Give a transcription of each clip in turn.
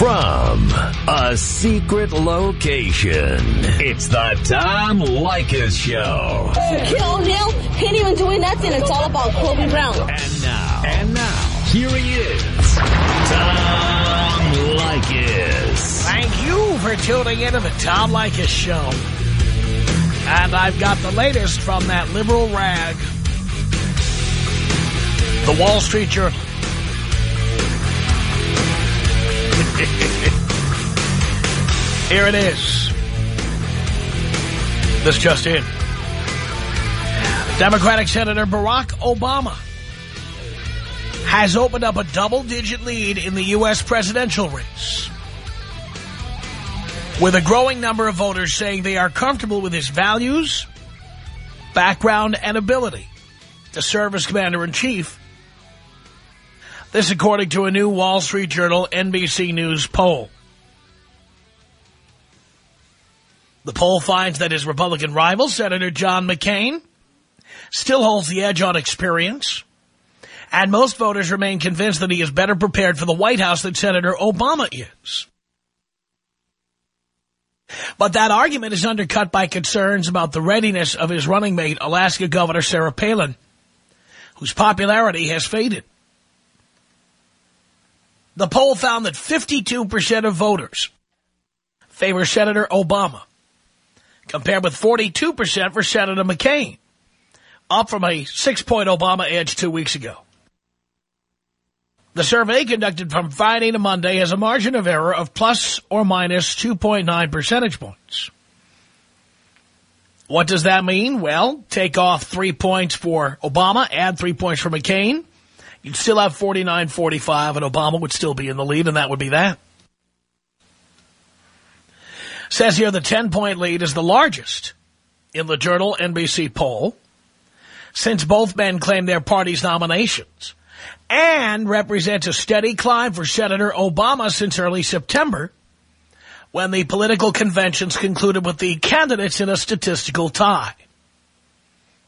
From a secret location, it's the Tom Leykis Show. Kill him. He ain't even doing nothing. It's all about Kobe Brown. And now, and now, here he is, Tom Leykis. Thank you for tuning into the Tom Leykis Show. And I've got the latest from that liberal rag, the Wall Street Journal. Here it is. This just in. Democratic Senator Barack Obama has opened up a double-digit lead in the U.S. presidential race. With a growing number of voters saying they are comfortable with his values, background, and ability to serve as commander-in-chief. This according to a new Wall Street Journal NBC News poll. The poll finds that his Republican rival, Senator John McCain, still holds the edge on experience, and most voters remain convinced that he is better prepared for the White House than Senator Obama is. But that argument is undercut by concerns about the readiness of his running mate, Alaska Governor Sarah Palin, whose popularity has faded. The poll found that 52% of voters favor Senator Obama, compared with 42% for Senator McCain, up from a six-point Obama edge two weeks ago. The survey conducted from Friday to Monday has a margin of error of plus or minus 2.9 percentage points. What does that mean? Well, take off three points for Obama, add three points for McCain. You'd still have 49-45, and Obama would still be in the lead, and that would be that. Says here the 10-point lead is the largest in the Journal NBC poll since both men claimed their party's nominations and represents a steady climb for Senator Obama since early September when the political conventions concluded with the candidates in a statistical tie.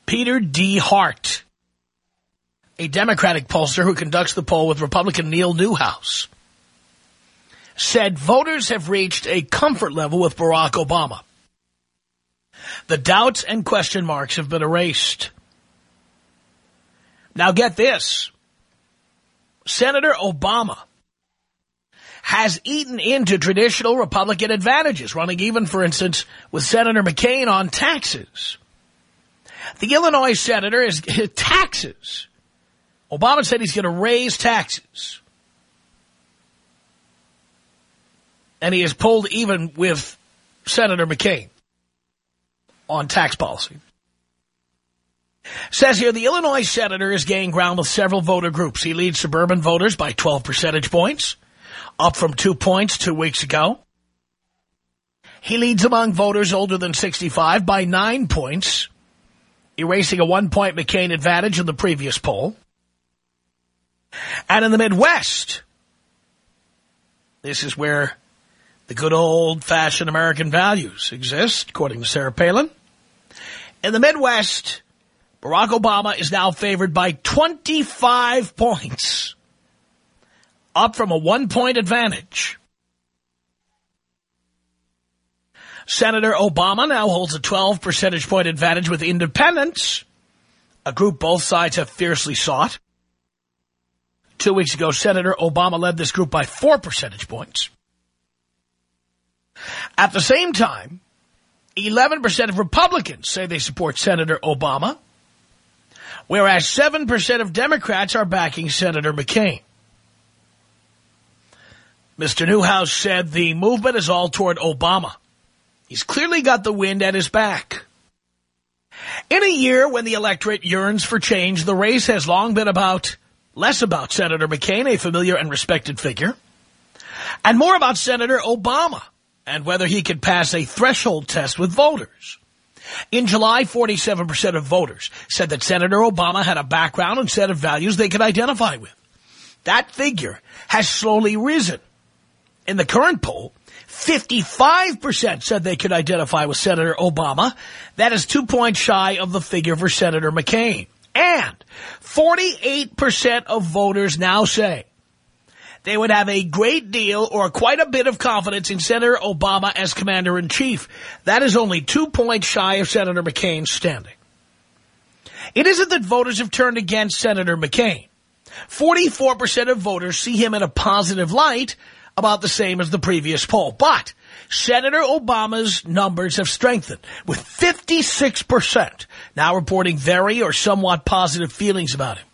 Peter D. Hart, a Democratic pollster who conducts the poll with Republican Neil Newhouse, said voters have reached a comfort level with Barack Obama. The doubts and question marks have been erased. Now get this. Senator Obama has eaten into traditional Republican advantages, running even, for instance, with Senator McCain on taxes. The Illinois senator is taxes. Obama said he's going to raise taxes. And he has pulled even with Senator McCain on tax policy. Says here, the Illinois senator is gaining ground with several voter groups. He leads suburban voters by 12 percentage points, up from two points two weeks ago. He leads among voters older than 65 by nine points, erasing a one-point McCain advantage in the previous poll. And in the Midwest, this is where the good old-fashioned American values exist, according to Sarah Palin. In the Midwest, Barack Obama is now favored by 25 points, up from a one-point advantage. Senator Obama now holds a 12 percentage point advantage with independents, a group both sides have fiercely sought. Two weeks ago, Senator Obama led this group by four percentage points. At the same time, 11% of Republicans say they support Senator Obama, whereas 7% of Democrats are backing Senator McCain. Mr. Newhouse said the movement is all toward Obama. He's clearly got the wind at his back. In a year when the electorate yearns for change, the race has long been about, less about Senator McCain, a familiar and respected figure, and more about Senator Obama and whether he could pass a threshold test with voters. In July, 47% of voters said that Senator Obama had a background and set of values they could identify with. That figure has slowly risen. In the current poll, 55% said they could identify with Senator Obama. That is two points shy of the figure for Senator McCain. And 48% of voters now say they would have a great deal or quite a bit of confidence in Senator Obama as commander-in-chief. That is only two points shy of Senator McCain's standing. It isn't that voters have turned against Senator McCain. 44% of voters see him in a positive light, about the same as the previous poll. But Senator Obama's numbers have strengthened, with 56% now reporting very or somewhat positive feelings about him.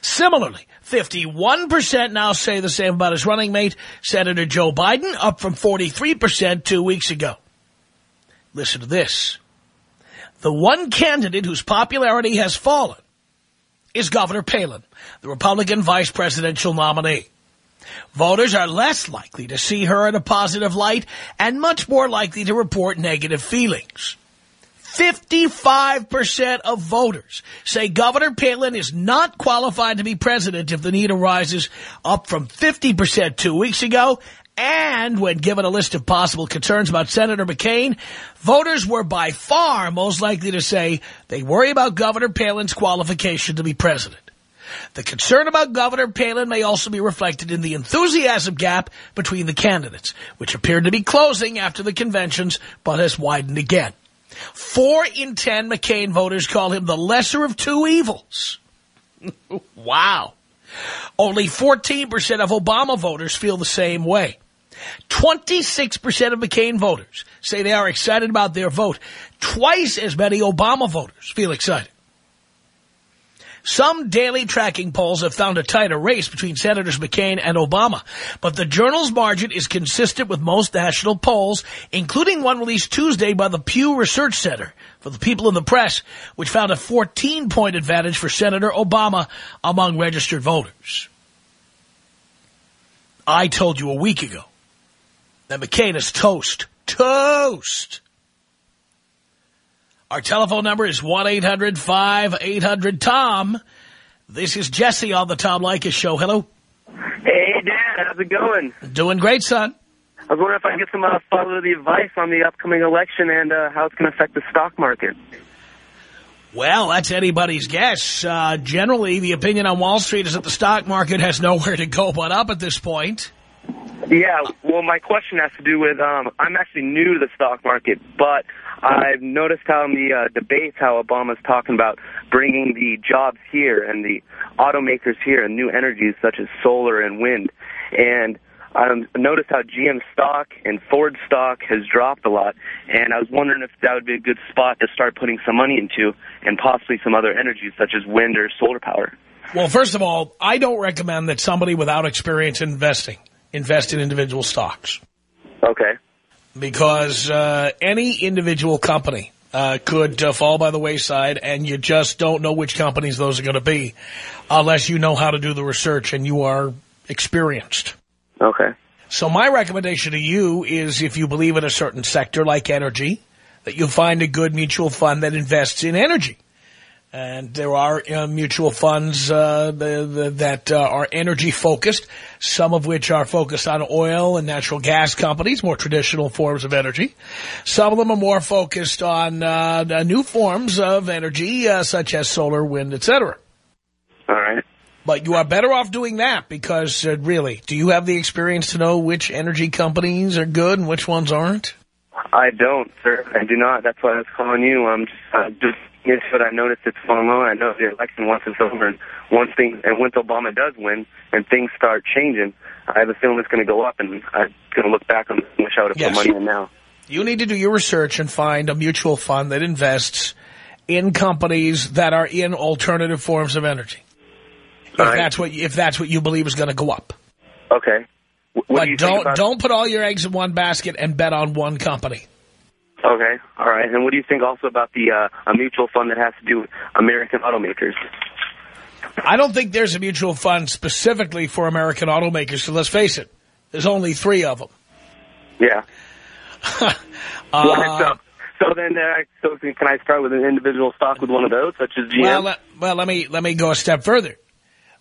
Similarly, 51% now say the same about his running mate, Senator Joe Biden, up from 43% two weeks ago. Listen to this. The one candidate whose popularity has fallen is Governor Palin, the Republican vice presidential nominee. Voters are less likely to see her in a positive light and much more likely to report negative feelings. 55% of voters say Governor Palin is not qualified to be president if the need arises, up from 50% two weeks ago. And when given a list of possible concerns about Senator McCain, voters were by far most likely to say they worry about Governor Palin's qualification to be president. The concern about Governor Palin may also be reflected in the enthusiasm gap between the candidates, which appeared to be closing after the conventions, but has widened again. Four in ten McCain voters call him the lesser of two evils. wow. Only 14% of Obama voters feel the same way. 26% of McCain voters say they are excited about their vote. Twice as many Obama voters feel excited. Some daily tracking polls have found a tighter race between Senators McCain and Obama, but the Journal's margin is consistent with most national polls, including one released Tuesday by the Pew Research Center for the People in the Press, which found a 14-point advantage for Senator Obama among registered voters. I told you a week ago that McCain is toast. Toast! Our telephone number is 1-800-5800-TOM. This is Jesse on the Tom Leykis Show. Hello. Hey, Dad. How's it going? Doing great, son. I was wondering if I could get some uh, fatherly advice on the upcoming election and uh, how it's going to affect the stock market. Well, that's anybody's guess. Uh, generally, the opinion on Wall Street is that the stock market has nowhere to go but up at this point. Yeah, well, my question has to do with um, I'm actually new to the stock market, but I've noticed how in the uh, debates how Obama's talking about bringing the jobs here and the automakers here and new energies such as solar and wind. And I noticed how GM stock and Ford stock has dropped a lot, and I was wondering if that would be a good spot to start putting some money into and possibly some other energies such as wind or solar power. Well, first of all, I don't recommend that somebody without experience investing invest in individual stocks. Okay. Because uh, any individual company uh, could uh, fall by the wayside, and you just don't know which companies those are going to be unless you know how to do the research and you are experienced. Okay. So my recommendation to you is if you believe in a certain sector like energy, that you find a good mutual fund that invests in energy. And there are uh, mutual funds uh, the, the, that uh, are energy-focused, some of which are focused on oil and natural gas companies, more traditional forms of energy. Some of them are more focused on uh, new forms of energy, uh, such as solar, wind, etc. All right. But you are better off doing that because, uh, really, do you have the experience to know which energy companies are good and which ones aren't? I don't, sir. I do not. That's why I was calling you. I'm just, just Yes, but I noticed it's falling low. I know the election once it's over, and once things and once Obama does win and things start changing, I have a feeling it's going to go up, and I'm going to look back and wish I would have yes. put money in now. You need to do your research and find a mutual fund that invests in companies that are in alternative forms of energy. If right. that's what if that's what you believe is going to go up. Okay. What but do don't don't put all your eggs in one basket and bet on one company. Okay, all right. And what do you think also about the uh, a mutual fund that has to do with American automakers? I don't think there's a mutual fund specifically for American automakers, so let's face it, there's only three of them. Yeah. uh, so, so then, uh, so can I start with an individual stock with one of those, such as GM? Well, well, let me let me go a step further.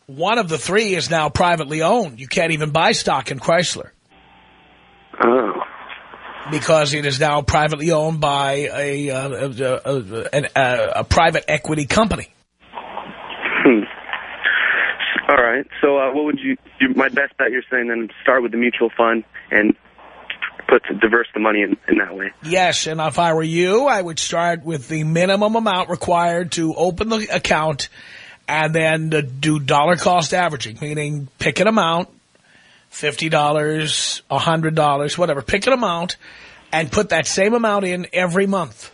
One of the three is now privately owned. You can't even buy stock in Chrysler. Oh because it is now privately owned by a, uh, a, a, a private equity company. Hmm. All right. So uh, what would you, you, my best bet you're saying then start with the mutual fund and put diverse the money in, in that way. Yes, and if I were you, I would start with the minimum amount required to open the account and then do dollar cost averaging, meaning pick an amount, $50, $100, whatever, pick an amount and put that same amount in every month.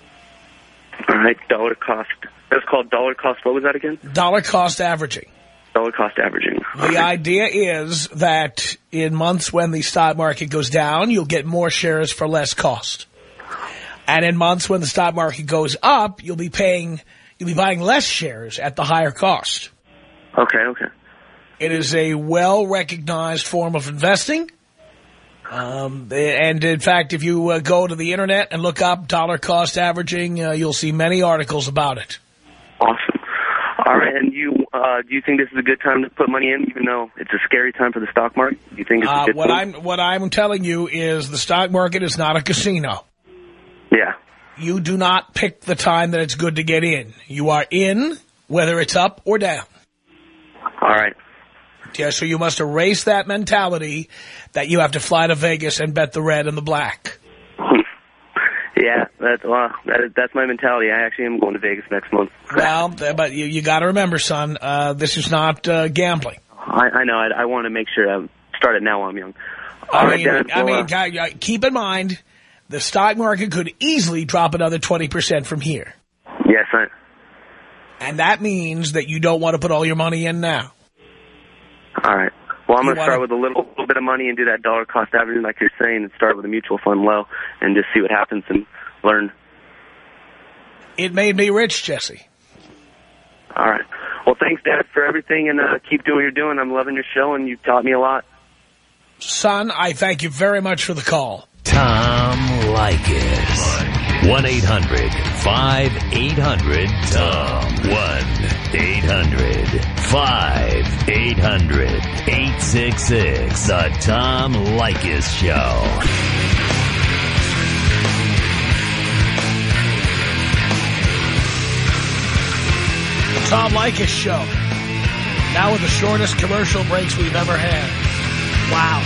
All right, dollar cost. That's called dollar cost. What was that again? Dollar cost averaging. Dollar cost averaging. The Okay. idea is that in months when the stock market goes down, you'll get more shares for less cost. And in months when the stock market goes up, you'll be paying, you'll be buying less shares at the higher cost. Okay, okay. It is a well-recognized form of investing. Um, and in fact, if you uh, go to the internet and look up dollar cost averaging, uh, you'll see many articles about it. Awesome. All right, and you, uh, do you think this is a good time to put money in, even though it's a scary time for the stock market? Do you think it's a Uh, good what time? I'm what I'm telling you is the stock market is not a casino. Yeah. You do not pick the time that it's good to get in. You are in whether it's up or down. All right. Yeah, so you must erase that mentality that you have to fly to Vegas and bet the red and the black. Yeah, that's well, that is, that's my mentality. I actually am going to Vegas next month. Well, but you, you got to remember, son, uh, this is not uh, gambling. I, I know. I, I want to make sure I start it now while I'm young. All I right, mean, Dennis, I mean, uh, guy- keep in mind, the stock market could easily drop another 20% from here. yes, I, And that means that you don't want to put all your money in now. All right. Well, I'm going to wanna- start with a little, little bit of money and do that dollar cost averaging like you're saying and start with a mutual fund low and just see what happens and learn. It made me rich, Jesse. All right. Well, thanks, Dad, for everything, and uh, keep doing what you're doing. I'm loving your show, and you've taught me a lot. Son, I thank you very much for the call. Tom Leykis. 1-800-5800-TOM. 1-800-5800-866. The Tom Leykis Show. Tom Leykis Show. Now with the shortest commercial breaks we've ever had. Wow.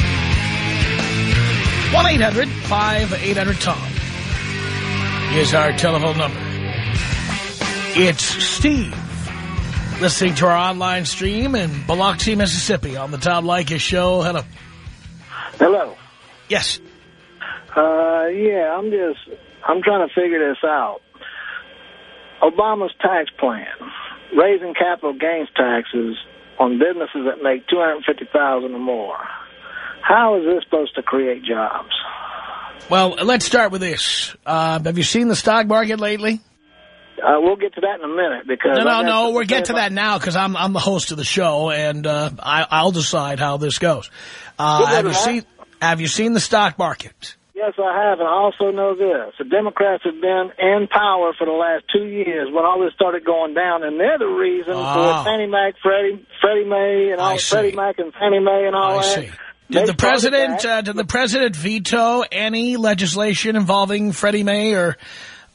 1-800-5800-TOM is our telephone number. It's Steve listening to our online stream in Biloxi, Mississippi on the Tom Leykis Show. Hello. Hello. Yes. Uh, yeah, I'm just, I'm trying to figure this out. Obama's tax plan, raising capital gains taxes on businesses that make 250000 or more. How is this supposed to create jobs? Well, let's start with this. Uh, have you seen the stock market lately? Uh, we'll get to that in a minute because... No, no, no. We'll get to that now because I'm I'm the host of the show and uh, I, I'll decide how this goes. Uh, have you seen Have you seen the stock market? Yes, I have, and I also know this. The Democrats have been in power for the last two years when all this started going down, and they're the reason Ah. for Fannie Mac, Freddie, Freddie Mae, and all. Freddie Mac and Fannie Mae and all I that. see. Did the president uh, did the president veto any legislation involving Freddie Mae or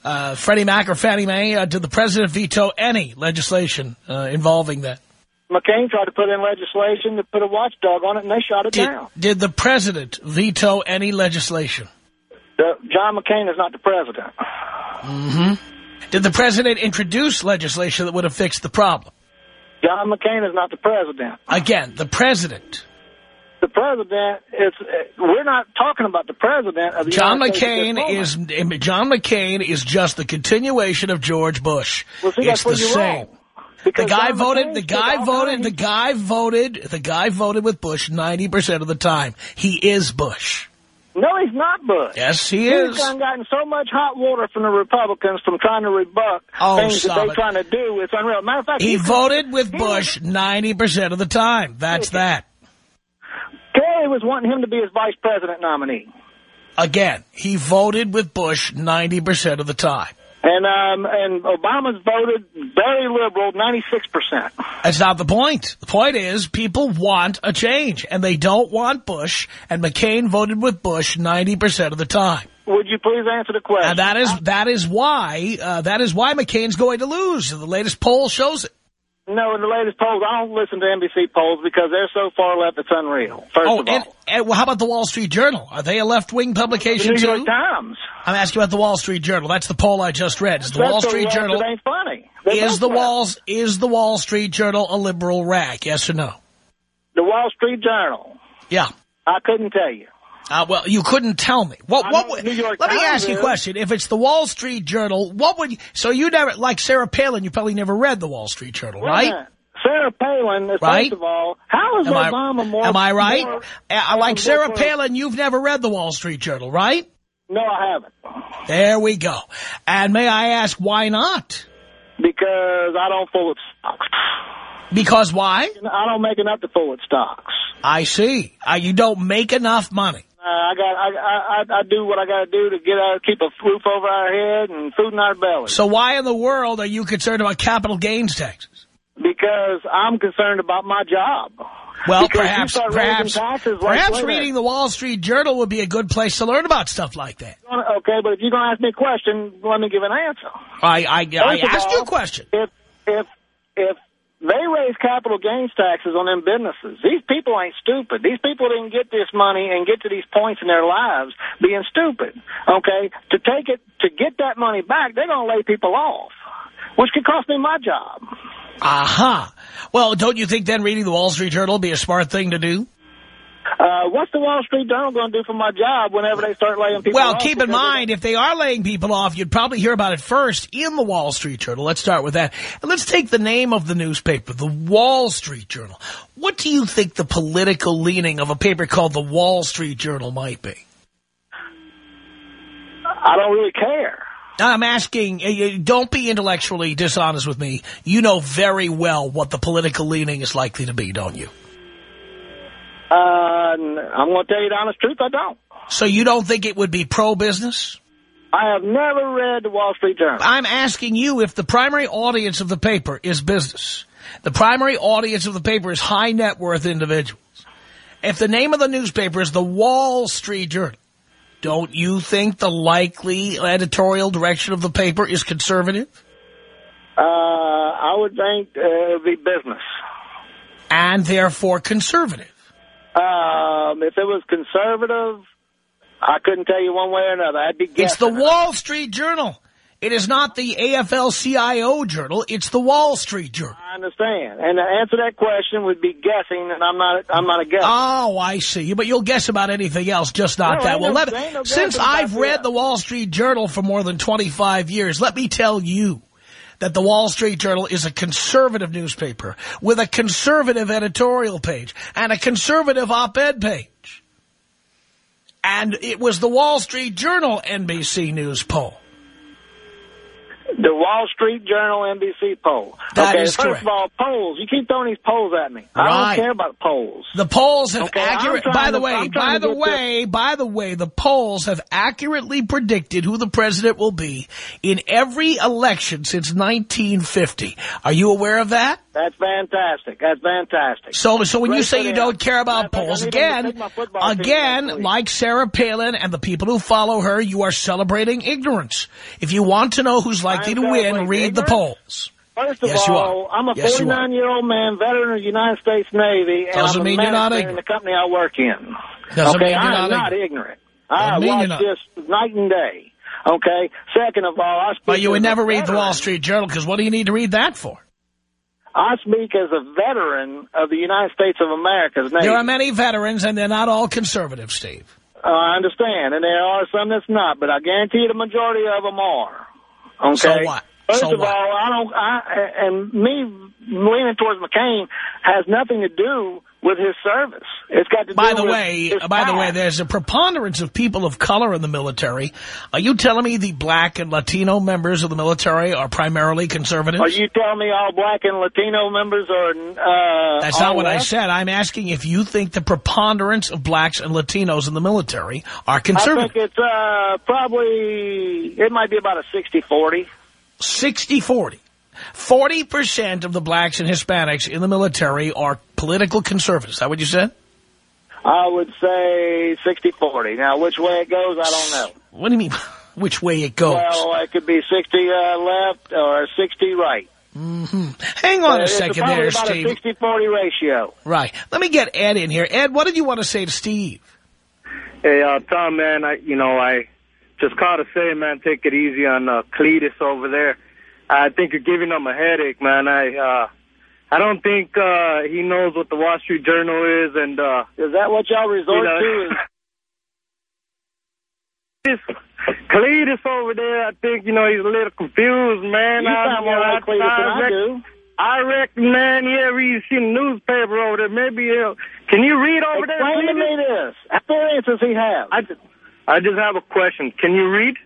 uh, Freddie Mac or Fannie Mae? Uh, did the president veto any legislation uh, involving that? McCain tried to put in legislation to put a watchdog on it, and they shot it Did, down. did the president veto any legislation? The, John McCain is not the president. Hmm. Did the president introduce legislation that would have fixed the problem? John McCain is not the president. Again, the president. The president is. We're not talking about the president of the John United McCain is John McCain is just the continuation of George Bush. Well, see, it's the where you're same. wrong. The guy voted. The guy voted. The guy voted. The guy voted with Bush ninety percent of the time. He is Bush. No, he's not Bush. Yes, he He's is. done gotten so much hot water from the Republicans from trying to rebut Oh, things that they're it. trying to do. It's unreal. Matter of fact, He he voted with Bush ninety percent of the time. That's that. Kerry was wanting him to be his vice president nominee. Again, he voted with Bush ninety percent of the time. And um, and Obama's voted very liberal, 96%. That's not the point. The point is people want a change, and they don't want Bush, and McCain voted with Bush 90% of the time. Would you please answer the question? And that is that is why uh, that is why McCain's going to lose. The latest poll shows it. No, in the latest polls, I don't listen to NBC polls because they're so far left it's unreal. First Oh, of all, and, and well, how about the Wall Street Journal? Are they a left-wing the publication New York too? Times. I'm asking about the Wall Street Journal. That's the poll I just read. Is the That's Wall Street Journal It ain't funny. They're is the. Walls is the Wall Street Journal a liberal rag? Yes or no? The Wall Street Journal. Yeah. I couldn't tell you. Uh, well, you couldn't tell me. What? I What? would- New York let me ask you a question. If it's the Wall Street Journal, what would? You, so you never, like Sarah Palin, you probably never read the Wall Street Journal, Wait right? Sarah Palin, first of all, how is Am I, Obama more... am I right? more- Uh, like Sarah Palin, you've never read the Wall Street Journal, right? No, I haven't. There we go. And may I ask why not? Because I don't fool with stocks. Because why? I don't make enough to fool with stocks. I see. Uh, you don't make enough money. Uh, I got, I, I, I do what I got to do to get out, keep a roof over our head and food in our belly. So why in the world are you concerned about capital gains taxes? because I'm concerned about my job. Well, Because perhaps, perhaps, taxes perhaps reading the Wall Street Journal would be a good place to learn about stuff like that. Okay, but if you're going to ask me a question, let me give an answer. I, I, I asked all, you a question. If if if they raise capital gains taxes on them businesses, these people ain't stupid. These people didn't get this money and get to these points in their lives being stupid. Okay, to take it to get that money back, they're going to lay people off, which could cost me my job. Aha. Well, don't you think then reading the Wall Street Journal would be a smart thing to do? Uh, what's the Wall Street Journal going to do for my job whenever they start laying people Well, off? Well, keep in mind, if they are laying people off, you'd probably hear about it first in the Wall Street Journal. Let's start with that. And let's take the name of the newspaper, the Wall Street Journal. What do you think the political leaning of a paper called the Wall Street Journal might be? I don't really care. I'm asking, uh, uh, don't be intellectually dishonest with me. You know very well what the political leaning is likely to be, don't you? Uh, I'm going to tell you the honest truth, I don't. So you don't think it would be pro-business? I have never read the Wall Street Journal. I'm asking you if the primary audience of the paper is business. The primary audience of the paper is high net worth individuals. If the name of the newspaper is the Wall Street Journal, don't you think the likely editorial direction of the paper is conservative? Uh, I would think uh, it would be business. And therefore conservative. Um, if it was conservative, I couldn't tell you one way or another. I'd be guessing. It's the Wall Street Journal. It is not the AFL-CIO Journal. It's the Wall Street Journal. I understand. And to answer that question would be guessing, and I'm not. I'm not a guesser. Oh, I see. You but you'll guess about anything else, just not No, that. Well, no- let, no since I've read that. the Wall Street Journal for more than 25 years, let me tell you that the Wall Street Journal is a conservative newspaper with a conservative editorial page and a conservative op-ed page. And it was the Wall Street Journal NBC News poll. The Wall Street Journal NBC poll. That okay, first correct. of all, polls. You keep throwing these polls at me. I don't care about polls. The polls have Okay, accurate. By the to- way, by the way, by the way, the polls have accurately predicted who the president will be in every election since 1950. Are you aware of that? That's fantastic. That's fantastic. So, so when you say you don't care about polls, I need them to again, take my football team again, like Sarah Palin and the people who follow her, you are celebrating ignorance. If you want to know who's likely to win, read the polls. First of Yes, all. I'm a Yes, 49-year-old man, veteran of the United States Navy, and I'm a mean you're not in the company I work in. Doesn't okay, mean you're I am not ignorant. I watch this night and day. Okay. Second of all, I speak But you would never read the. Wall Street Journal because what do you need to read that for? I speak as a veteran of the United States of America's Navy. There are many veterans, and they're not all conservative, Steve. Uh, I understand, and there are some that's not, but I guarantee you the majority of them are. Okay. So what? First So of what? all, I don't. I and me leaning towards McCain has nothing to do with his service. It's got to By do the way, by the way, there's a preponderance of people of color in the military. Are you telling me the black and Latino members of the military are primarily conservatives? Are you telling me all black and Latino members are? Uh, That's not what I said. I'm asking if you think the preponderance of blacks and Latinos in the military are conservative. I think it's uh, probably it might be about a 60-40. 60-40. 40% of the blacks and Hispanics in the military are political conservatives. Is that what you said? I would say 60-40. Now, which way it goes, I don't know. What do you mean, which way it goes? Well, it could be 60 uh, left or 60 right. Hang on a It's second probably there, about Steve. a 60-40 ratio. Right. Let me get Ed in here. Ed, what did you want to say to Steve? Hey, uh, Tom, man, I, you know, I just called to say, man, take it easy on uh, Cletus over there. I think you're giving him a headache, man. I, uh, I don't think uh, he knows what the Wall Street Journal is, and uh, Is that what y'all resort You know- to? Is this Cletus over there, I think, you know, he's a little confused, man. you I, sound more like Cletus than I reckon- do. I reckon, man, yeah, he's seen the newspaper over there. Maybe he'll... Can you read over there, Explain to me this. Experience does he have? I just, I just have a question. Can you read?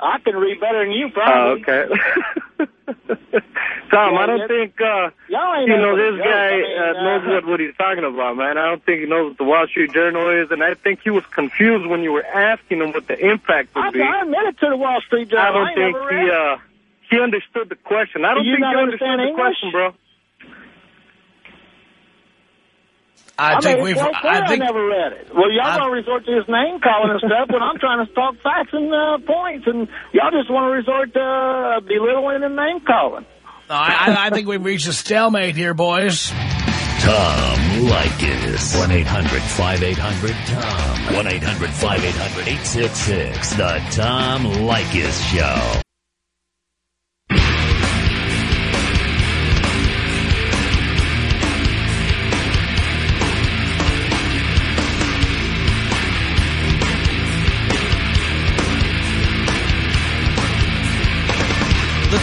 I can read better than you, Oh, probably. okay. Tom, Yeah, I don't think uh, you know this guy I mean, uh, knows uh, what what he's talking about, man. I don't think he knows what the Wall Street Journal is, and I think he was confused when you were asking him what the impact would I, be. I admit it to the Wall Street Journal. I don't ain't think he uh, he understood the question. I don't Do you think he understood understand the question, bro. I, I think mean, we've. it's well I think. I never read it. Well, y'all I- want to resort to his name calling and stuff when I'm trying to talk facts and uh, points, and y'all just want to resort to uh, belittling and name calling. I, I- I think we've reached a stalemate here, boys. Tom Leykis. 1-800-5800-TOM. 1-800-5800-866. The Tom Leykis Show.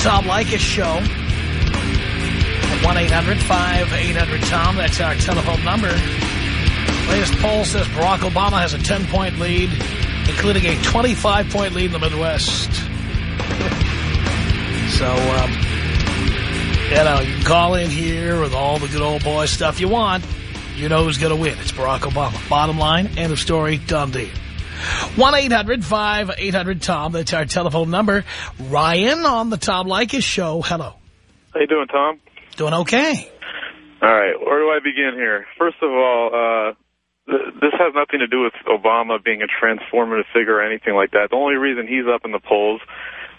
Tom Leykis Show. 1-800-5800-TOM. That's our telephone number. Latest poll says Barack Obama has a 10-point lead, including a 25-point lead in the Midwest. so, um, you know, you can call in here with all the good old boy stuff you want. You know who's going to win. It's Barack Obama. Bottom line, end of story, done deal. 1-800-5800-TOM. That's our telephone number. Ryan on the Tom Leykis Show. Hello. How you doing, Tom? Doing okay. All right, where do I begin here? First of all, uh, th this has nothing to do with Obama being a transformative figure or anything like that. The only reason he's up in the polls,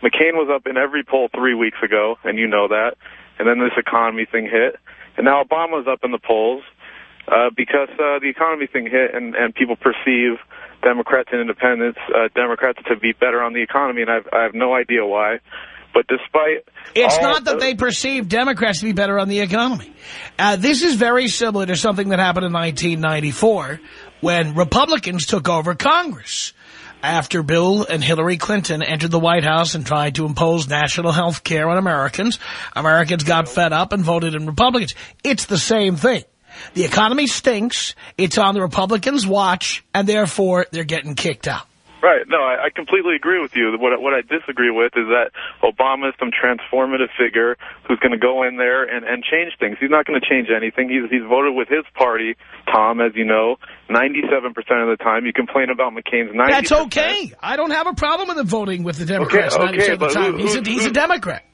McCain was up in every poll three weeks ago, and you know that. And then this economy thing hit, and now Obama's up in the polls uh, because uh, the economy thing hit, and, and people perceive Democrats and independents, uh, Democrats to be better on the economy, and I've, I have no idea why. But despite It's not that they perceive Democrats to be better on the economy. Uh, this is very similar to something that happened in 1994 when Republicans took over Congress after Bill and Hillary Clinton entered the White House and tried to impose national health care on Americans. Americans got fed up and voted in Republicans. It's the same thing. The economy stinks. It's on the Republicans' watch, and therefore they're getting kicked out. Right. No, I, I completely agree with you. What, what I disagree with is that Obama is some transformative figure who's going to go in there and, and change things. He's not going to change anything. He's, he's voted with his party, Tom, as you know, 97% of the time. You complain about McCain's 90%. That's okay. I don't have a problem with him voting with the Democrats Okay, 90% of the time. who- he's, a, he's a who- Democrat.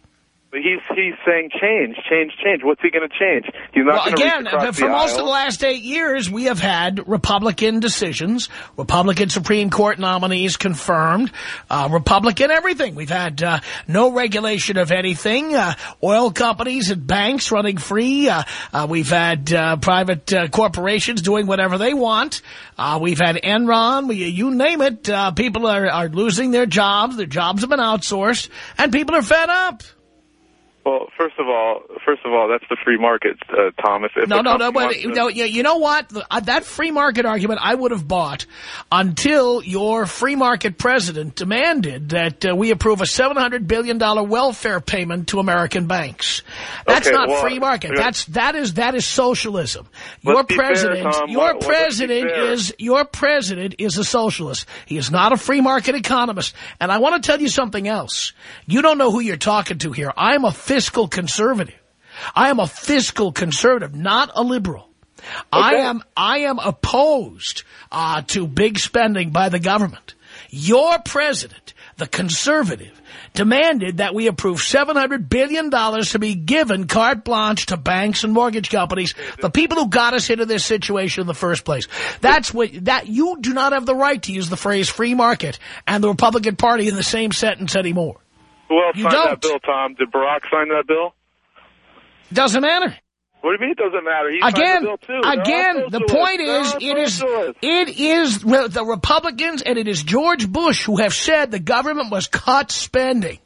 But He's, he's saying change, change, change. What's he going to change? He's not Well, going to again, reach for the most aisle. of the last eight years, we have had Republican decisions, Republican Supreme Court nominees confirmed, uh, Republican everything. We've had uh, no regulation of anything, uh, oil companies and banks running free. Uh, uh, we've had uh, private uh, corporations doing whatever they want. Uh, we've had Enron. We, you name it. Uh, people are, are losing their jobs. Their jobs have been outsourced, and people are fed up. Well, first of all, first of all, that's the free market, uh, Tom. If, No, no, no, but to- know, you know what? The- uh, That free market argument I would have bought until your free market president demanded that uh, we approve a $700 billion welfare payment to American banks. That's Okay, not well, free market. yeah. That's, that is, that is socialism. Your fair, president, Tom. your Let- president is, your president is a socialist. He is not a free market economist. And I want to tell you something else. You don't know who you're talking to here. I'm a fiscal conservative. I am a fiscal conservative, not a liberal. I am I am opposed uh, to big spending by the government. Your president, the conservative, demanded that we approve $700 billion to be given carte blanche to banks and mortgage companies, the people who got us into this situation in the first place. That's what, that you do not have the right to use the phrase free market and the Republican Party in the same sentence anymore. Who else You signed don't. that bill, Tom? Did Barack sign that bill? Doesn't matter. What do you mean it doesn't matter? He signed Again, the bill too. Again, the point is, it is, it is the Republicans and it is George Bush who have said the government must cut spending.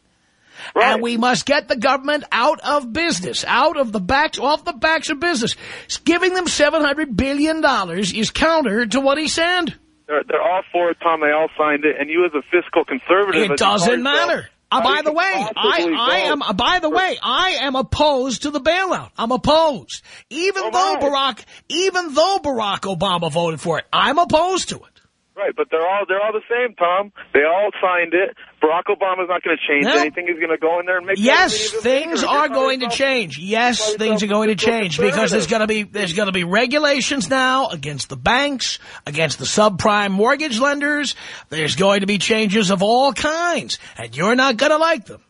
Right. And we must get the government out of business, out of the backs, off the backs of business. Giving them $700 billion is counter to what he said. They're, they're all for it, Tom. They all signed it. And you as a fiscal conservative... It as you call doesn't matter. Uh, by the way, I, I am, uh, by the way, I am opposed to the bailout. I'm opposed. Even So though Barack, even though Barack Obama voted for it, I'm opposed to it. Right, but they're all they're all the same, Tom. They all signed it. Barack Obama's not going to change No. anything. He's going to go in there and make Yes, things are going to change. Yes, things are going to change because there's going to be there's going to be regulations now against the banks, against the subprime mortgage lenders. There's going to be changes of all kinds, and you're not going to like them.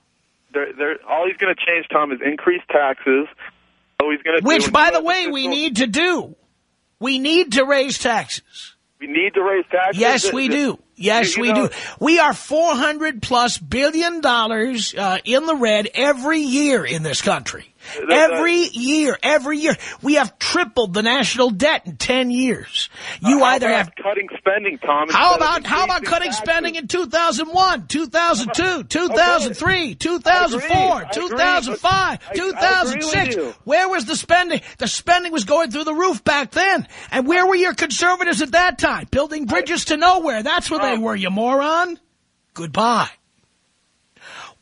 They're, they're, all he's going to change, Tom, is increase taxes. Oh, he's going to Which, by the way, we need to do. We need to raise taxes. We need to raise taxes. Yes, we do. Yes, you we know- do. We are 400 plus billion dollars uh, in the red every year in this country. Every year, every year. We have tripled the national debt in 10 years. You Uh, either have cutting spending, Tom. how about how about cutting taxes? spending in 2001, 2002, 2003, 2004, I agree. 2005, I- I agree 2006? with. Where was the spending? The spending was going through the roof back then. And where were your conservatives at that time? Building bridges to nowhere. That's where they Oh. were, you moron. Goodbye.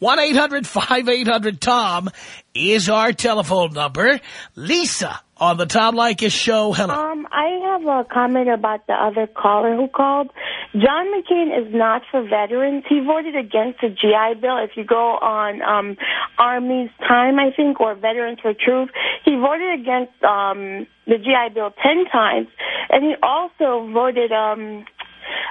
1-800-5800-TOM is our telephone number. Lisa on the Tom Leykis show. Hello. Um, I have a comment about the other caller who called. John McCain is not for veterans. He voted against the GI Bill. If you go on um, Army's Time, I think, or Veterans for Truth, he voted against um, the GI Bill ten times, and he also voted. Um,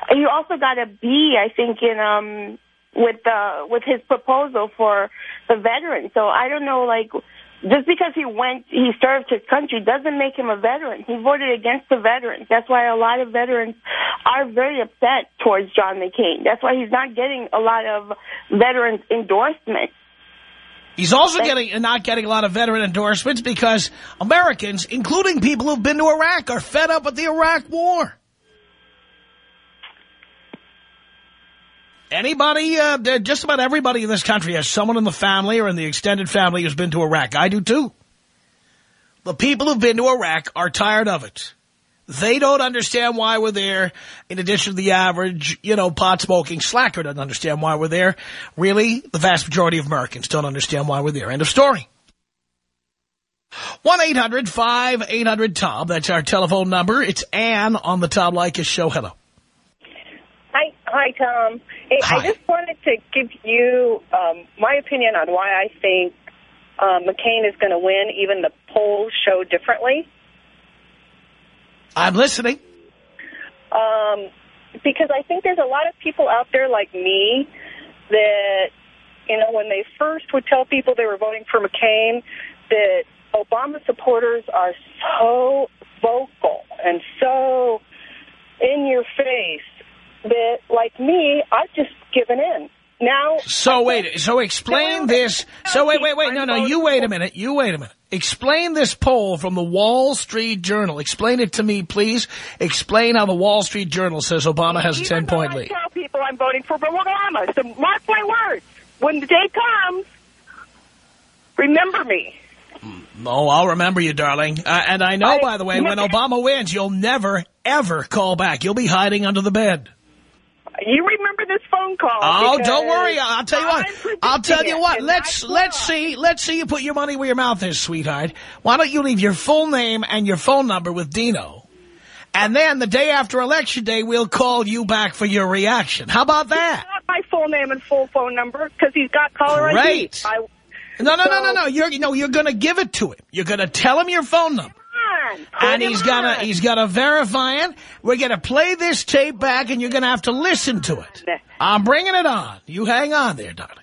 he also got a B, I think, in um, with uh, with his proposal for the veterans. So I don't know, like just because he went, he served his country doesn't make him a veteran. He voted against the veterans. That's why a lot of veterans are very upset towards John McCain. That's why he's not getting a lot of veterans endorsement. He's also getting not getting a lot of veteran endorsements because Americans, including people who've been to Iraq, are fed up with the Iraq War. Anybody, uh, just about everybody in this country has someone in the family or in the extended family who's been to Iraq. I do too. The people who've been to Iraq are tired of it. They don't understand why we're there. In addition to the average, you know, pot-smoking slacker doesn't understand why we're there. Really, the vast majority of Americans don't understand why we're there. End of story. 1-800-5800-TOM. That's our telephone number. It's Ann on the Tom Leykis show. Hello. Hi, hi, Tom. Hey, Hi. I just wanted to give you um, my opinion on why I think uh, McCain is going to win. Even the polls show differently. I'm listening. Um, because I think there's a lot of people out there like me that, you know, when they first would tell people they were voting for McCain, that Obama supporters are so vocal and so in your face that, like me, I've just given in. Now, So wait, so explain this. So wait, wait, wait. No, no, you wait a minute. You wait a minute. Explain this poll from the Wall Street Journal. Explain it to me, please. Explain how the Wall Street Journal says Obama has a even though 10-point I lead. tell people I'm voting for Barack Obama. So mark my words. When the day comes, remember me. Oh, I'll remember you, darling. Uh, and I know, I- by the way, when Obama wins, you'll never, ever call back. You'll be hiding under the bed. You remember this phone call. Oh, don't worry. I'll tell you what. I'll tell you what. Let's let's see. Let's see you put your money where your mouth is, sweetheart. Why don't you leave your full name and your phone number with Dino? And then the day after election day, we'll call you back for your reaction. How about that? Not my full name and full phone number because he's got caller ID. Great. I, No, no, no, no, So- no. You're no, you're going to give it to him. You're going to tell him your phone number. On, put And him he's gonna on. he's gonna verify it. We're gonna play this tape back, and you're gonna have to listen to it. I'm bringing it on. You hang on there, darling.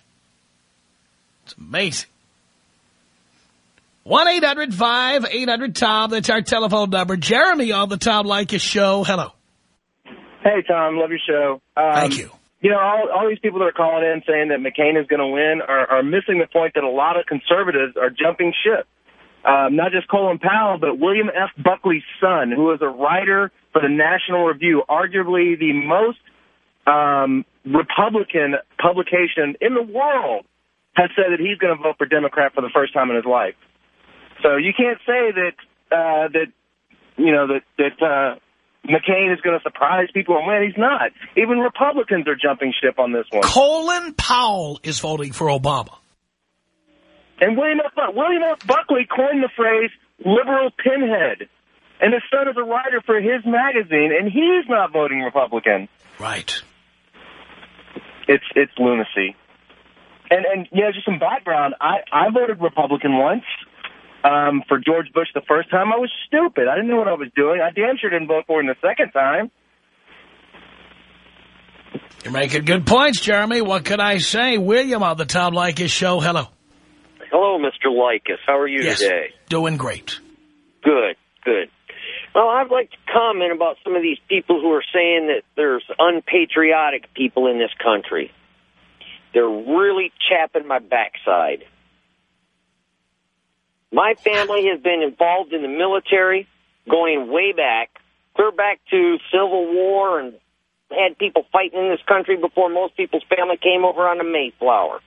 It's amazing. One eight hundred five eight hundred Tom. That's our telephone number. Jeremy on the Tom Leykis show. Hello. Hey, Tom, love your show. Um, Thank you. You know, all, all these people that are calling in saying that McCain is going to win are, are missing the point that a lot of conservatives are jumping ship. Um, not just Colin Powell, but William F. Buckley's son, who is a writer for the National Review, arguably the most um, Republican publication in the world, has said that he's going to vote for Democrat for the first time in his life. So you can't say that uh, that you know that that uh, McCain is going to surprise people and. He's not. Even Republicans are jumping ship on this one. Colin Powell is voting for Obama. And William F. William F. Buckley coined the phrase liberal pinhead. And his son is a writer for his magazine, and he's not voting Republican. Right. It's it's lunacy. And and yeah, just some background. I I voted Republican once um, for George Bush the first time. I was stupid. I didn't know what I was doing. I damn sure didn't vote for him the second time. You're making good points, Jeremy. What can I say? William on the Tom Leykis show. Hello. Hello, Mr. Leykis. How are you yes, today? Doing great. Good, good. Well, I'd like to comment about some of these people who are saying that there's unpatriotic people in this country. They're really chapping my backside. My family has been involved in the military going way back, clear back to Civil War and had people fighting in this country before most people's family came over on the Mayflower.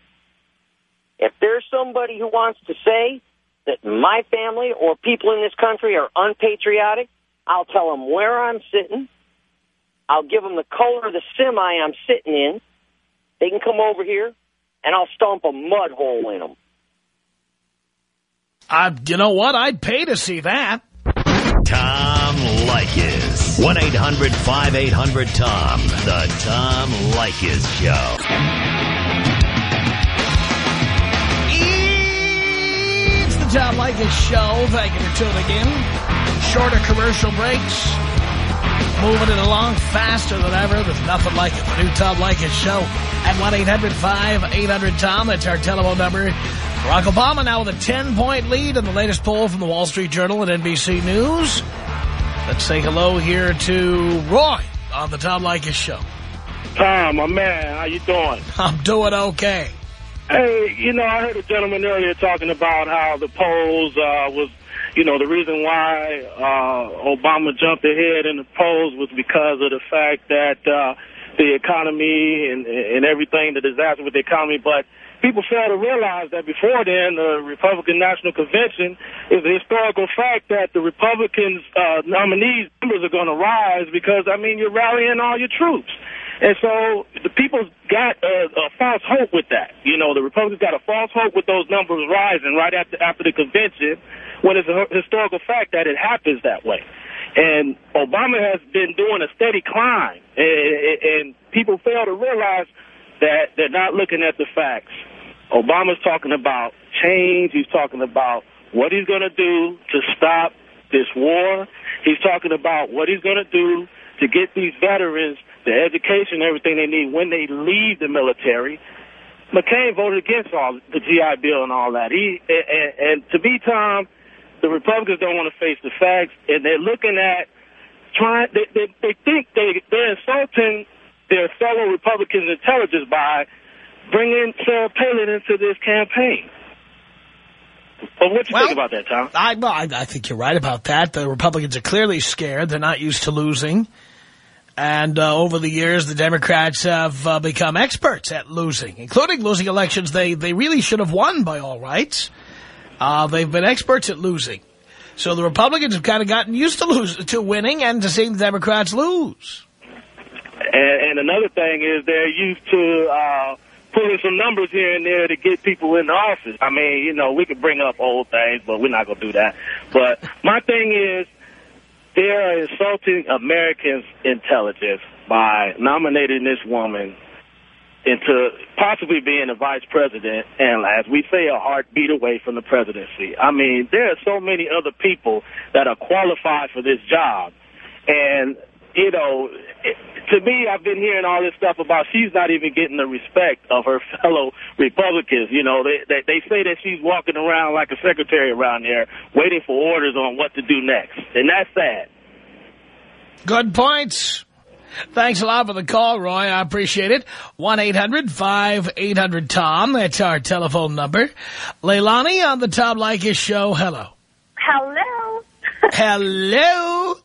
If there's somebody who wants to say that my family or people in this country are unpatriotic, I'll tell them where I'm sitting. I'll give them the color of the semi I'm sitting in. They can come over here, and I'll stomp a mud hole in them. Uh, you know what? I'd pay to see that. Tom Leykis. 1-800-5800-TOM. The Tom Leykis Show. Tom Leykis Show. Thank you for tuning in. Shorter commercial breaks. Moving it along faster than ever. There's nothing like it. The new Tom Leykis Show at 1-800-5800-TOM. That's our telephone number. Barack Obama now with a 10-point lead in the latest poll from the Wall Street Journal and NBC News. Let's say hello here to Roy on the Tom Leykis Show. Tom, my man, how you doing? I'm doing okay. Hey, you know, I heard a gentleman earlier talking about how the polls uh, was, you know, the reason why uh, Obama jumped ahead in the polls was because of the fact that uh, the economy and, and everything, the disaster with the economy, but people fail to realize that before then, the Republican National Convention is a historical fact that the Republicans' uh, nominees' numbers are going to rise because, I mean, you're rallying all your troops. And so the people got a, a false hope with that. You know, the Republicans got a false hope with those numbers rising right after, after the convention when it's a historical fact that it happens that way. And Obama has been doing a steady climb, and, and people fail to realize that they're not looking at the facts. Obama's talking about change. He's talking about what he's going to do to stop this war. He's talking about what he's going to do to get these veterans the education and everything they need when they leave the military. McCain voted against all the GI Bill and all that. He and, and to be Tom, the Republicans don't want to face the facts, and they're looking at trying. They, they, they think they they're insulting their fellow Republicans' intelligence by bringing Sarah Palin into this campaign. Well, what do you well, think about that, Tom? I, well, I, I think you're right about that. The Republicans are clearly scared. They're not used to losing. And uh, over the years, the Democrats have uh, become experts at losing, including losing elections they, they really should have won by all rights. Uh, they've been experts at losing. So the Republicans have kind of gotten used to lose, to winning and to seeing the Democrats lose. And, and another thing is they're used to uh, pulling some numbers here and there to get people in the office. I mean, you know, we could bring up old things, but we're not going to do that. But my thing is, they are insulting Americans' intelligence by nominating this woman into possibly being a vice president and, as we say, a heartbeat away from the presidency. I mean, there are so many other people that are qualified for this job. And, you know, it, to me, I've been hearing all this stuff about she's not even getting the respect of her fellow Republicans. You know, they, they, they say that she's walking around like a secretary around there waiting for orders on what to do next. And that's sad. Good points. Thanks a lot for the call, Roy. I appreciate it. 1-800-5800-TOM. That's our telephone number. Leilani on the Tom Leykis show. Hello. Hello. Hello.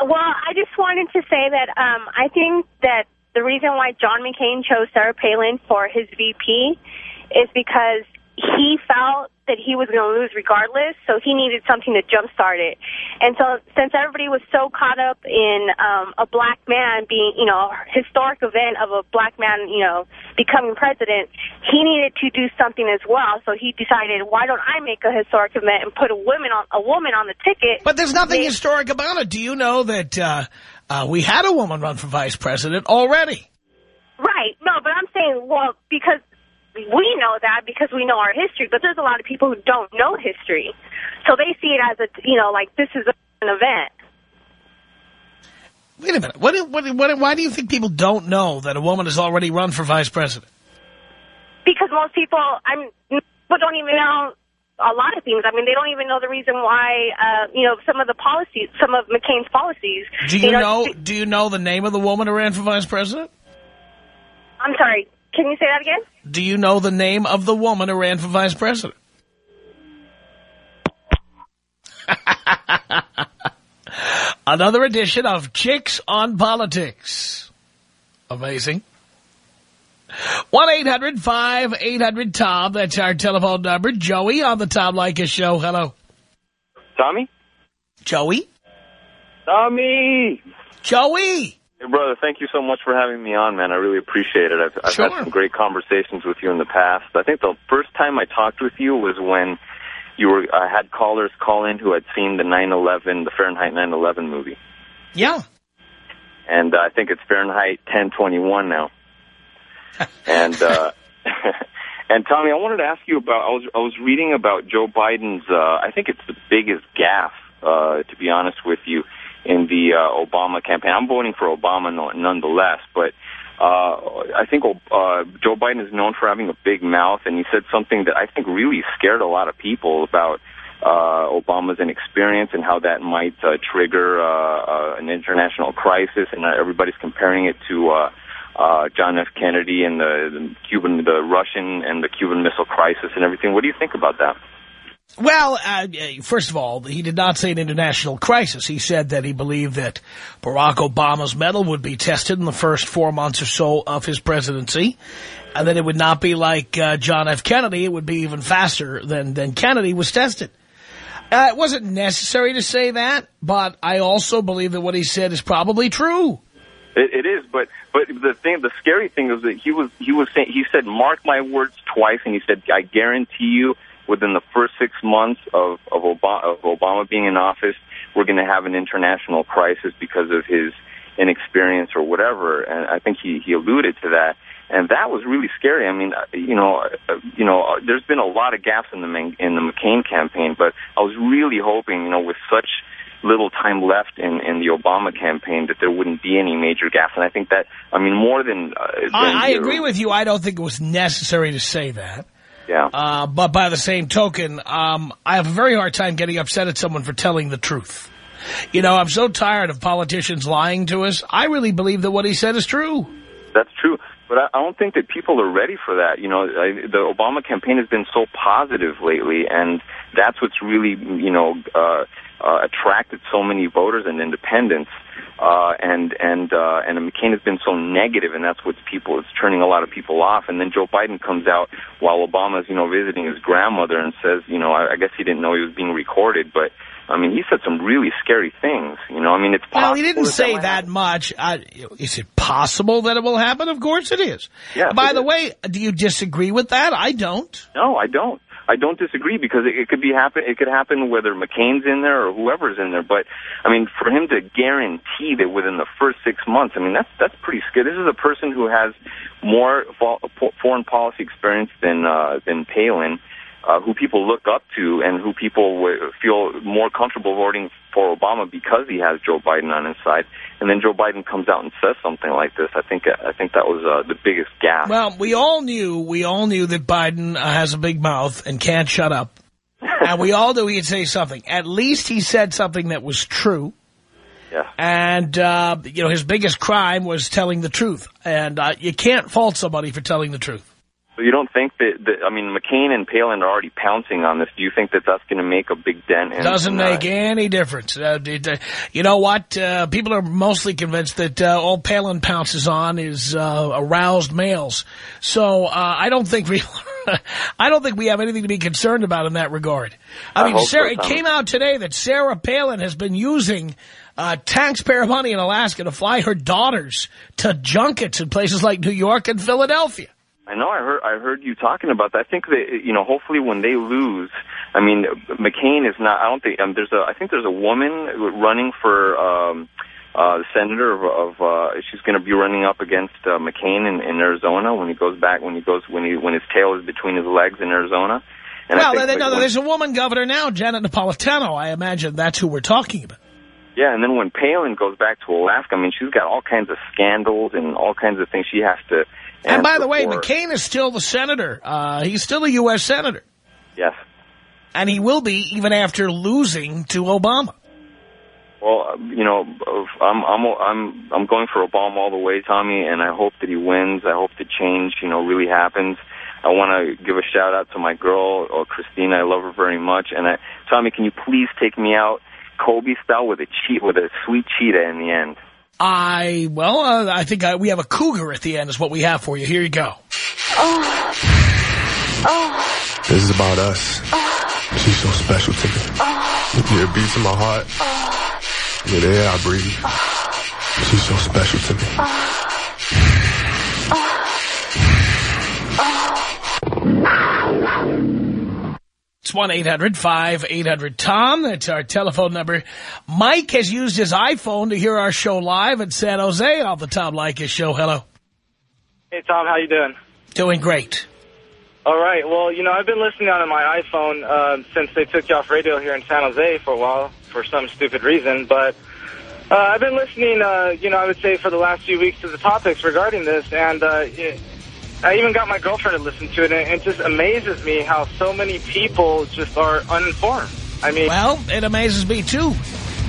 Uh, well, I just wanted to say that um, I think that the reason why John McCain chose Sarah Palin for his VP is because he felt that he was going to lose regardless, so he needed something to jumpstart it. And so since everybody was so caught up in um, a black man being, you know, a historic event of a black man, you know, becoming president, he needed to do something as well. So he decided, why don't I make a historic event and put a woman on a woman on the ticket? But there's nothing historic about it. Do you know that uh, uh, we had a woman run for vice president already? Right. No, but I'm saying, well, because we know that because we know our history, but there's a lot of people who don't know history. So they see it as a, you know, like this is an event. Wait a minute. What, what, what, why do you think people don't know that a woman has already run for vice president? Because most people, I'm, people don't even know a lot of things. I mean, they don't even know the reason why, uh, you know, some of the policies, some of McCain's policies. Do you, you know, Do you know the name of the woman who ran for vice president? I'm sorry. Can you say that again? Do you know the name of the woman who ran for vice president? Another edition of Chicks on Politics. Amazing. 1-800-5800-TOM. That's our telephone number. Joey on the Tom Leykis show. Hello. Tommy? Joey? Tommy! Joey! Brother, thank you so much for having me on, man. I really appreciate it. I've, I've Sure. had some great conversations with you in the past. I think the first time I talked with you was when you were I had callers call in who had seen the 9/11, the Fahrenheit 9/11 movie, Yeah. and uh, I think it's Fahrenheit 1021 now. and uh, and Tommy, I wanted to ask you about. I was I was reading about Joe Biden's. Uh, I think it's the biggest gaffe, uh, to be honest with you, in the uh, Obama campaign. I'm voting for Obama no, nonetheless, but uh, I think uh, Joe Biden is known for having a big mouth, and he said something that I think really scared a lot of people about uh, Obama's inexperience and how that might uh, trigger uh, uh, an international crisis, and uh, everybody's comparing it to. Uh, uh, John F. Kennedy and the, the Cuban, the Russian and the Cuban Missile Crisis and everything. What do you think about that? Well, uh, first of all, he did not say an international crisis. He said that he believed that Barack Obama's mettle would be tested in the first four months or so of his presidency, and that it would not be like uh, John F. Kennedy. It would be even faster than, than Kennedy was tested. Uh, it wasn't necessary to say that, but I also believe that what he said is probably true. It, it is, but but the thing, the scary thing is that he was he was saying he said, "Mark my words" twice, and he said, "I guarantee you, within the first six months of of Obama, of Obama being in office, we're going to have an international crisis because of his inexperience or whatever." And I think he he alluded to that, and that was really scary. I mean, uh, you know, uh, you know, uh, there's been a lot of gaps in the in the McCain campaign, but I was really hoping, you know, with such little time left in, in the Obama campaign that there wouldn't be any major gaps. And I think that, I mean, more than... Uh, than I, I agree with you. I don't think it was necessary to say that. Yeah. Uh, but by the same token, um, I have a very hard time getting upset at someone for telling the truth. You know, I'm so tired of politicians lying to us. I really believe that what he said is true. That's true. But I I don't think that people are ready for that. You know, I, the Obama campaign has been so positive lately, and that's what's really, you know, uh, uh, attracted so many voters and independents. Uh, and and uh, and McCain has been so negative, and that's what's people. It's turning a lot of people off. And then Joe Biden comes out while Obama's, you know, visiting his grandmother and says, you know, I, I guess he didn't know he was being recorded, but I mean, he said some really scary things. You know, I mean, it's possible. Well, he didn't say that much. Uh, is it possible that it will happen? Of course it is. Yeah, By the is. way, do you disagree with that? I don't. No, I don't. I don't disagree because it, it could be happen. It could happen whether McCain's in there or whoever's in there. But I mean, for him to guarantee that within the first six months, I mean, that's that's pretty scary. This is a person who has more fo- foreign policy experience than uh, than Palin, uh, who people look up to and who people w- feel more comfortable voting for Obama because he has Joe Biden on his side. And then Joe Biden comes out and says something like this. I think I think that was uh, the biggest gap. Well, we all knew, we all knew that Biden uh, has a big mouth and can't shut up. and we all knew he'd say something. At least he said something that was true. Yeah. And, uh, you know, his biggest crime was telling the truth. And uh, you can't fault somebody for telling the truth. So you don't think that, that I mean, McCain and Palin are already pouncing on this. Do you think that that's going to make a big dent? In, Doesn't make any difference. Uh, it, uh, you know what? Uh, people are mostly convinced that uh, all Palin pounces on is uh, aroused males. So uh, I don't think we, I don't think we have anything to be concerned about in that regard. I, I mean, hope so, it came out today that Sarah Palin has been using uh, taxpayer money in Alaska to fly her daughters to junkets in places like New York and Philadelphia. I know. I heard. I heard you talking about that. I think that you know. Hopefully, when they lose, I mean, McCain is not. I don't think um, there's a. I think there's a woman running for um, uh, the senator of. of uh, she's going to be running up against uh, McCain in, in Arizona when he goes back. When he goes when he when his tail is between his legs in Arizona. And I well, think, like, no, there's a woman governor now, Janet Napolitano. I imagine that's who we're talking about. Yeah, and then when Palin goes back to Alaska, I mean, she's got all kinds of scandals and all kinds of things she has to. And by the way. McCain is still the senator. Uh, he's still a U.S. senator. Yes. And he will be even after losing to Obama. Well, you know, I'm I'm I'm I'm going for Obama all the way, Tommy, and I hope that he wins. I hope the change, you know, really happens. I want to give a shout out to my girl, uh, Christina. I love her very much. And I, Tommy, can you please take me out Kobe style with a cheat with a sweet cheetah in the end? I, well, uh, I think I, we have a cougar at the end is what we have for you. Here you go. Oh. Oh. This is about us. She's so special to me. Yeah, it beats in my heart. Yeah, the air I breathe. She's so special to me. 1-800-5800-TOM. That's our telephone number. Mike has used his iPhone to hear our show live in San Jose on the Tom Leykis show. Hello. Hey, Tom, how you doing? Doing great. All right. Well, you know, I've been listening on my iPhone uh, since they took you off radio here in San Jose for a while for some stupid reason. But uh, I've been listening, uh, you know, I would say for the last few weeks to the topics regarding this. And uh, it, I even got my girlfriend to listen to it. And it just amazes me how so many people just are uninformed. I mean... Well, it amazes me too.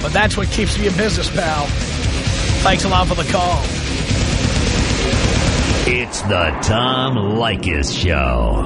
But that's what keeps me in business, pal. Thanks a lot for the call. It's the Tom Leykis Show.